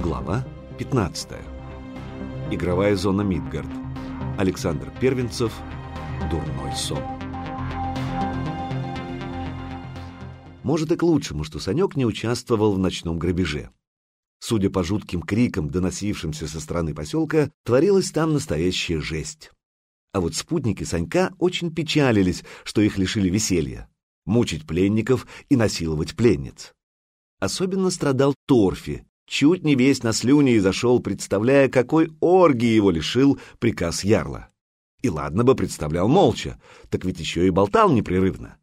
Глава 15. Игровая зона Мидгард. Александр Первенцев. Дурной сон. Может и к лучшему, что Санек не участвовал в ночном грабеже. Судя по жутким крикам, доносившимся со стороны поселка, творилась там настоящая жесть. А вот спутники Санька очень печалились, что их лишили веселья. Мучить пленников и насиловать пленниц. Особенно страдал Торфи, чуть не весь на слюне и зашел, представляя, какой оргии его лишил приказ Ярла. И ладно бы представлял молча, так ведь еще и болтал непрерывно.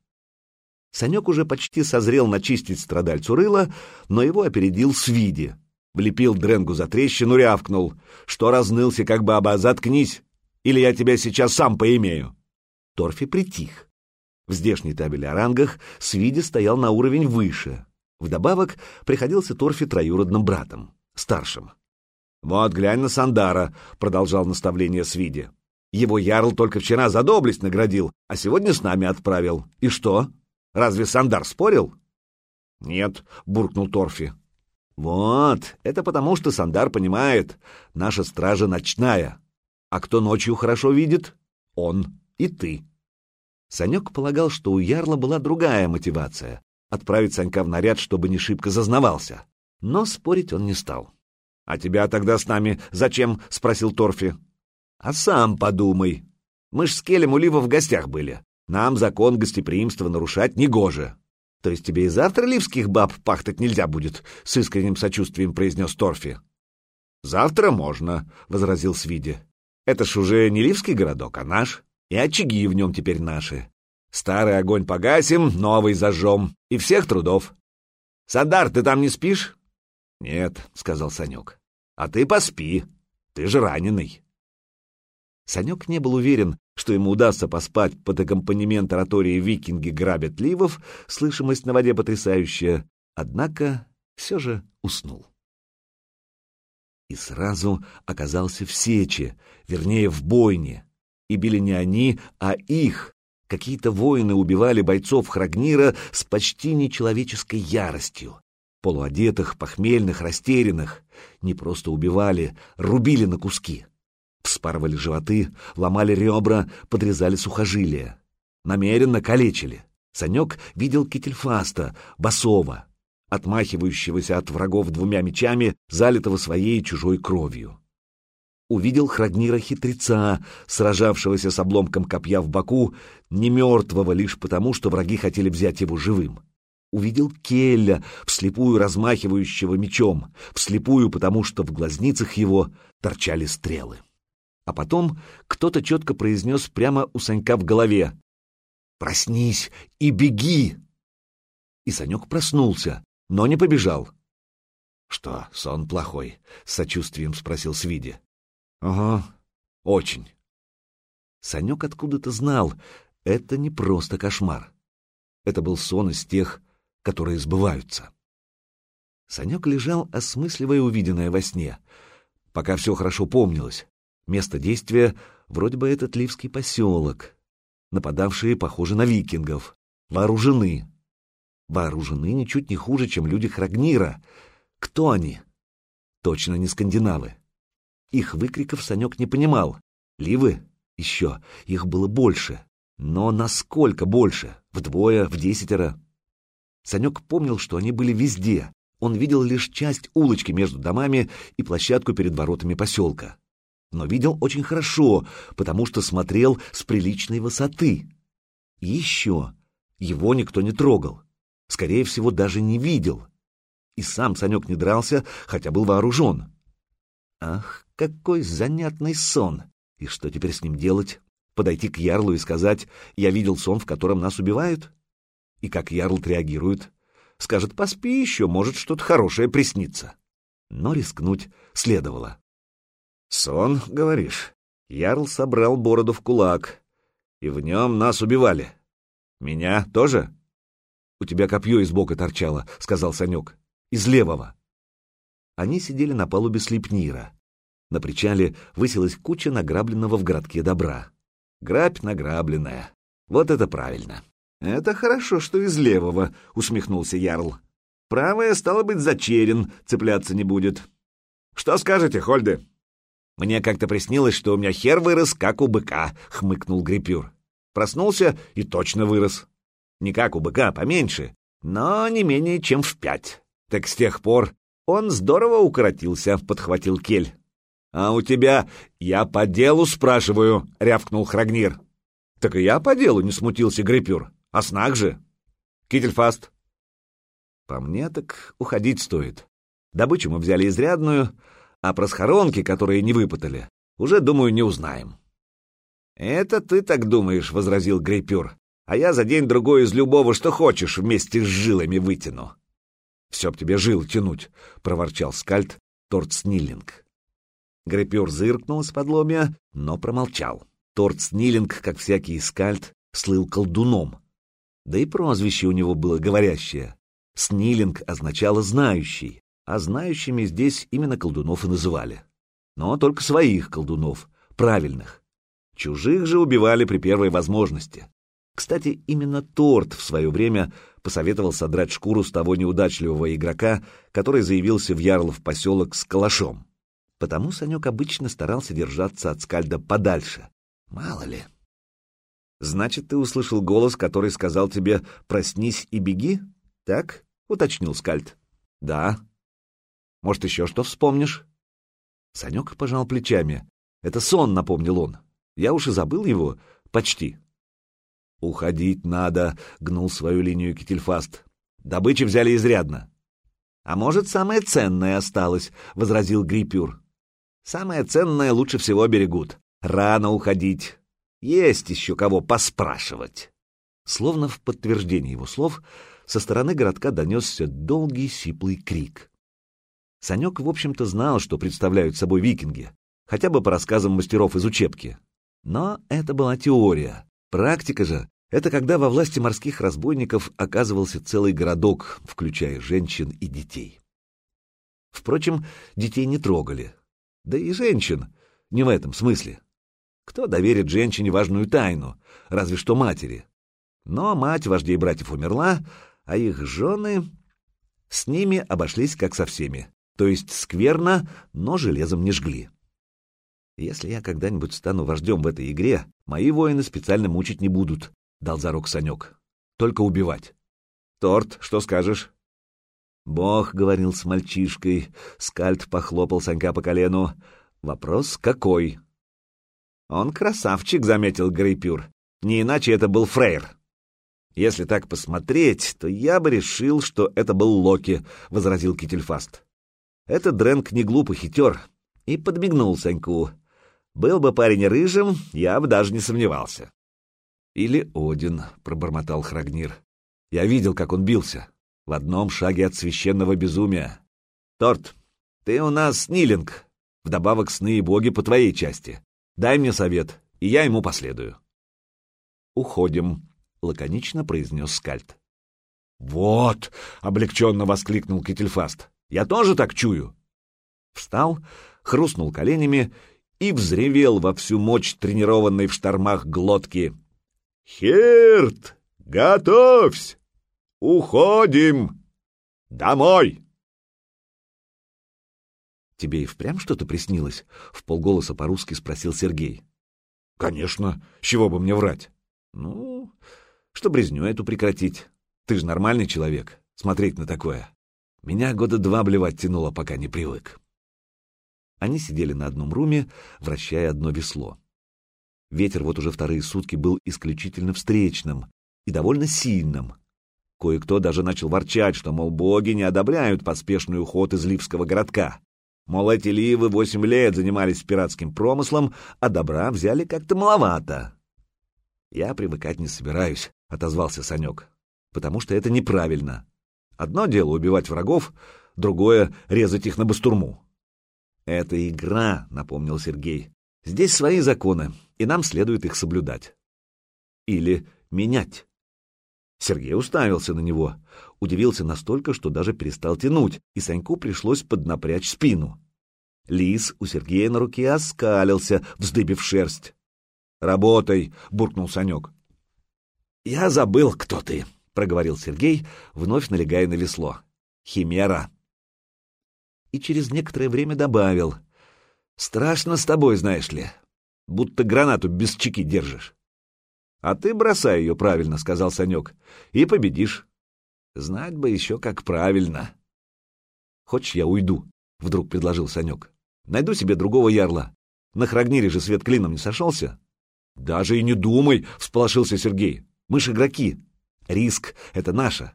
Санек уже почти созрел начистить страдальцу рыла, но его опередил Свиди. Влепил Дренгу за трещину, рявкнул. «Что разнылся, как баба, заткнись, или я тебя сейчас сам поимею!» Торфи притих. В здешней табеле о рангах Свиди стоял на уровень выше. Вдобавок приходился Торфи троюродным братом, старшим. «Вот, глянь на Сандара», — продолжал наставление Свиди. «Его ярл только вчера за доблесть наградил, а сегодня с нами отправил. И что?» Разве Сандар спорил? Нет, буркнул Торфи. Вот, это потому, что Сандар понимает, наша стража ночная. А кто ночью хорошо видит? Он и ты. Санек полагал, что у Ярла была другая мотивация — отправить Санька в наряд, чтобы не шибко зазнавался. Но спорить он не стал. — А тебя тогда с нами зачем? — спросил Торфи. — А сам подумай. Мы ж с Келем у Лива в гостях были. Нам закон гостеприимства нарушать негоже. То есть тебе и завтра ливских баб пахтать нельзя будет, — с искренним сочувствием произнес Торфи. Завтра можно, — возразил Свиди. Это ж уже не ливский городок, а наш, и очаги в нем теперь наши. Старый огонь погасим, новый зажжем, и всех трудов. Сандар, ты там не спишь? Нет, — сказал Санек. А ты поспи, ты же раненый. Санек не был уверен, что ему удастся поспать под аккомпанемент оратории «Викинги грабят ливов», слышимость на воде потрясающая, однако все же уснул. И сразу оказался в сече, вернее, в бойне. И били не они, а их. Какие-то воины убивали бойцов Храгнира с почти нечеловеческой яростью. Полуодетых, похмельных, растерянных. Не просто убивали, рубили на куски. Вспарывали животы, ломали ребра, подрезали сухожилия. Намеренно калечили. Санек видел Кительфаста, Басова, отмахивающегося от врагов двумя мечами, залитого своей и чужой кровью. Увидел Храгнира-хитреца, сражавшегося с обломком копья в боку, не мертвого лишь потому, что враги хотели взять его живым. Увидел Келля, вслепую размахивающего мечом, вслепую потому, что в глазницах его торчали стрелы. А потом кто-то четко произнес прямо у Санька в голове «Проснись и беги!» И Санек проснулся, но не побежал. «Что, сон плохой?» — с сочувствием спросил Свиди. «Ага, очень». Санек откуда-то знал, это не просто кошмар. Это был сон из тех, которые сбываются. Санек лежал, осмысливая увиденное во сне, пока все хорошо помнилось. Место действия вроде бы этот Ливский поселок. Нападавшие похожи на викингов. Вооружены. Вооружены ничуть не хуже, чем люди Храгнира. Кто они? Точно не скандинавы. Их выкриков Санек не понимал. Ливы? Еще. Их было больше. Но насколько больше? Вдвое, в десятеро? Санек помнил, что они были везде. Он видел лишь часть улочки между домами и площадку перед воротами поселка но видел очень хорошо, потому что смотрел с приличной высоты. И еще его никто не трогал, скорее всего, даже не видел. И сам Санек не дрался, хотя был вооружен. Ах, какой занятный сон! И что теперь с ним делать? Подойти к Ярлу и сказать, я видел сон, в котором нас убивают? И как Ярл реагирует? Скажет, поспи еще, может, что-то хорошее приснится. Но рискнуть следовало. «Сон, говоришь?» Ярл собрал бороду в кулак. «И в нем нас убивали. Меня тоже?» «У тебя копье из бока торчало», — сказал Санек. «Из левого». Они сидели на палубе Слепнира. На причале высилась куча награбленного в городке добра. Грабь награбленная. Вот это правильно. «Это хорошо, что из левого», — усмехнулся Ярл. Правая, стало быть, за черен цепляться не будет. Что скажете, Хольде? Мне как-то приснилось, что у меня хер вырос, как у быка, хмыкнул Грипюр. Проснулся и точно вырос. Не как у быка, поменьше, но не менее чем в пять. Так с тех пор он здорово укоротился, подхватил Кель. А у тебя я по делу спрашиваю, рявкнул Храгнир. Так и я по делу, не смутился Грипюр. А снаг же. Кительфаст. По мне так уходить стоит. Добычу мы взяли изрядную, а про схоронки, которые не выпытали, уже, думаю, не узнаем. «Это ты так думаешь», — возразил Грейпюр, «а я за день-другой из любого, что хочешь, вместе с жилами вытяну». «Все б тебе жил тянуть», — проворчал скальд Торт Сниллинг. Грейпюр зыркнул из подломия, но промолчал. Торт Сниллинг, как всякий скальд, слыл колдуном. Да и прозвище у него было говорящее. Снилинг означало «знающий», а знающими здесь именно колдунов и называли. Но только своих колдунов, правильных. Чужих же убивали при первой возможности. Кстати, именно Торт в свое время посоветовал содрать шкуру с того неудачливого игрока, который заявился в Ярлов поселок с калашом. Потому Санек обычно старался держаться от скальда подальше. Мало ли. «Значит, ты услышал голос, который сказал тебе «проснись и беги»?» «Так?» — уточнил скальд. «Да», может, еще что вспомнишь?» Санек пожал плечами. «Это сон», — напомнил он. «Я уж и забыл его. Почти». «Уходить надо», — гнул свою линию Кительфаст. «Добычи взяли изрядно». «А может, самое ценное осталось», — возразил Грипюр. «Самое ценное лучше всего берегут. Рано уходить. Есть еще кого поспрашивать». Словно в подтверждение его слов, со стороны городка донесся долгий сиплый крик. Санек, в общем-то, знал, что представляют собой викинги, хотя бы по рассказам мастеров из учебки. Но это была теория. Практика же — это когда во власти морских разбойников оказывался целый городок, включая женщин и детей. Впрочем, детей не трогали. Да и женщин, не в этом смысле. Кто доверит женщине важную тайну, разве что матери? Но мать вождей братьев умерла, а их жены... С ними обошлись как со всеми то есть скверно, но железом не жгли. Если я когда-нибудь стану вождем в этой игре, мои воины специально мучить не будут, — дал зарок Санек. Только убивать. Торт, что скажешь? Бог говорил с мальчишкой, скальд похлопал Санька по колену. Вопрос какой? Он красавчик, — заметил Грейпюр. Не иначе это был Фрейр. Если так посмотреть, то я бы решил, что это был Локи, — возразил Кительфаст. Этот Дрэнк не глупый хитер и подмигнул Саньку. Был бы парень рыжим, я бы даже не сомневался. «Или Один», — пробормотал Храгнир. «Я видел, как он бился. В одном шаге от священного безумия. Торт, ты у нас Нилинг. Вдобавок сны и боги по твоей части. Дай мне совет, и я ему последую». «Уходим», — лаконично произнес Скальд. «Вот!» — облегченно воскликнул Кительфаст. Я тоже так чую. Встал, хрустнул коленями и взревел во всю мощь тренированной в штормах глотки. «Хирт, готовься! Уходим! Домой!» «Тебе и впрямь что-то приснилось?» — в полголоса по-русски спросил Сергей. «Конечно. С чего бы мне врать?» «Ну, чтобы резню эту прекратить. Ты же нормальный человек. Смотреть на такое. Меня года два блевать тянуло, пока не привык. Они сидели на одном руме, вращая одно весло. Ветер вот уже вторые сутки был исключительно встречным и довольно сильным. Кое-кто даже начал ворчать, что, мол, боги не одобряют поспешный уход из Ливского городка. Мол, эти ливы восемь лет занимались пиратским промыслом, а добра взяли как-то маловато. «Я привыкать не собираюсь», — отозвался Санек, — «потому что это неправильно. Одно дело убивать врагов, другое — резать их на бастурму. «Это игра», — напомнил Сергей. «Здесь свои законы, и нам следует их соблюдать». «Или менять». Сергей уставился на него, удивился настолько, что даже перестал тянуть, и Саньку пришлось поднапрячь спину. Лис у Сергея на руке оскалился, вздыбив шерсть. «Работай!» — буркнул Санек. «Я забыл, кто ты», — проговорил Сергей, вновь налегая на весло. Химера. И через некоторое время добавил. Страшно с тобой, знаешь ли. Будто гранату без чеки держишь. А ты бросай ее правильно, сказал Санек, и победишь. Знать бы еще, как правильно. Хочешь, я уйду? Вдруг предложил Санек. Найду себе другого ярла. На Храгнире же свет клином не сошелся. Даже и не думай, всполошился Сергей. Мы ж игроки. Риск — это наше.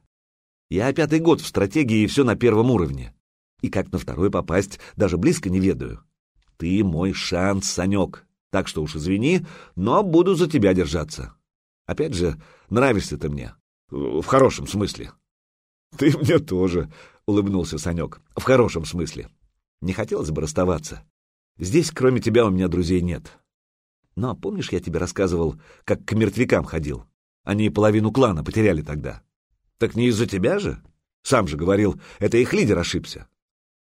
Я пятый год в стратегии и все на первом уровне. И как на второй попасть, даже близко не ведаю. Ты мой шанс, Санек. Так что уж извини, но буду за тебя держаться. Опять же, нравишься ты мне. В хорошем смысле. Ты мне тоже, улыбнулся Санек. В хорошем смысле. Не хотелось бы расставаться. Здесь, кроме тебя, у меня друзей нет. Но помнишь, я тебе рассказывал, как к мертвякам ходил? Они половину клана потеряли тогда. Так не из-за тебя же? Сам же говорил, это их лидер ошибся.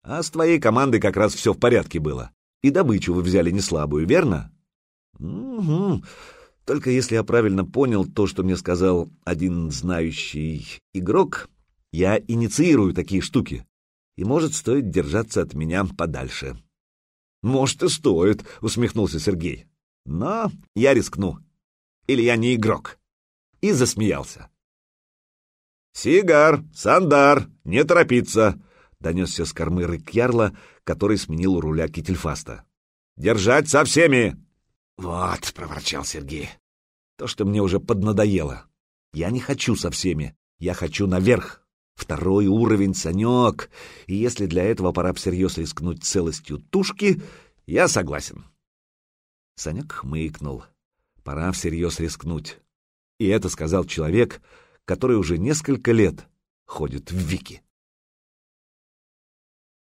А с твоей командой как раз все в порядке было. И добычу вы взяли не слабую, верно? Угу. Только если я правильно понял то, что мне сказал один знающий игрок, я инициирую такие штуки. И может стоит держаться от меня подальше. Может и стоит, усмехнулся Сергей. Но я рискну. Или я не игрок. И засмеялся. «Сигар! Сандар! Не торопиться!» — донесся с кормы рык ярла, который сменил руля Кительфаста. «Держать со всеми!» «Вот», — проворчал Сергей, — «то, что мне уже поднадоело. Я не хочу со всеми, я хочу наверх. Второй уровень, Санек, и если для этого пора всерьез рискнуть целостью тушки, я согласен». Санек хмыкнул. «Пора всерьез рискнуть». И это сказал человек, который уже несколько лет ходит в Вики.